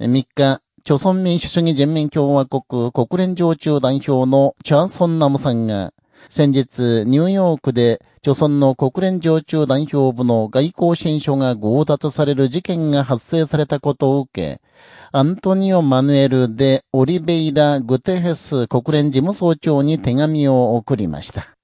3日、朝鮮民主主義人民共和国国連常駐代表のチャーソンナムさんが、先日、ニューヨークで、朝鮮の国連常駐代表部の外交新書が強奪される事件が発生されたことを受け、アントニオ・マヌエル・でオリベイラ・グテヘス国連事務総長に手紙を送りました。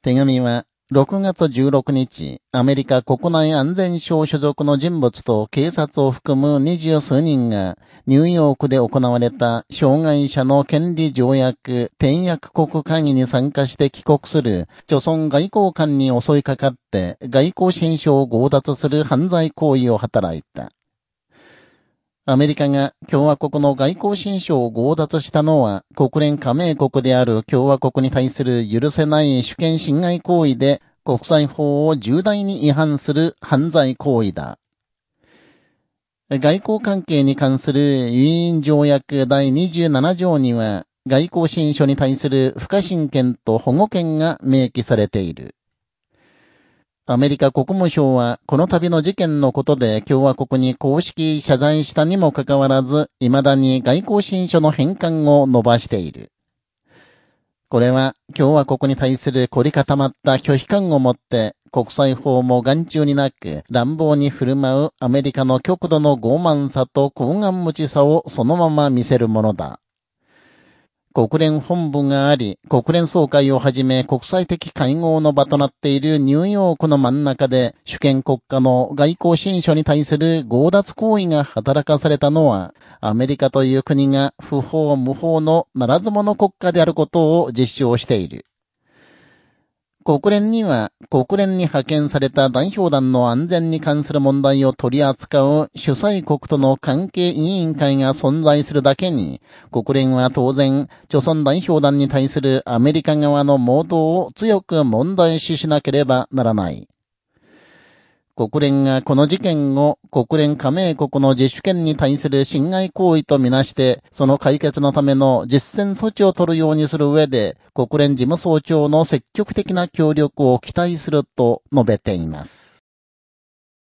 手紙は、6月16日、アメリカ国内安全省所属の人物と警察を含む二十数人が、ニューヨークで行われた障害者の権利条約転訳国会議に参加して帰国する、著村外交官に襲いかかって外交新書を強奪する犯罪行為を働いた。アメリカが共和国の外交新書を強奪したのは、国連加盟国である共和国に対する許せない主権侵害行為で、国際法を重大に違反する犯罪行為だ。外交関係に関する委員条約第27条には、外交新書に対する不可侵権と保護権が明記されている。アメリカ国務省は、この度の事件のことで共和国に公式謝罪したにもかかわらず、未だに外交新書の返還を伸ばしている。これは、共和国に対する凝り固まった拒否感をもって、国際法も眼中になく、乱暴に振る舞うアメリカの極度の傲慢さと高顔無知さをそのまま見せるものだ。国連本部があり、国連総会をはじめ国際的会合の場となっているニューヨークの真ん中で、主権国家の外交新書に対する強奪行為が働かされたのは、アメリカという国が不法無法のならず者国家であることを実証している。国連には、国連に派遣された代表団の安全に関する問題を取り扱う主催国との関係委員会が存在するだけに、国連は当然、著村代表団に対するアメリカ側の盲導を強く問題視しなければならない。国連がこの事件を国連加盟国の自主権に対する侵害行為とみなして、その解決のための実践措置を取るようにする上で、国連事務総長の積極的な協力を期待すると述べています。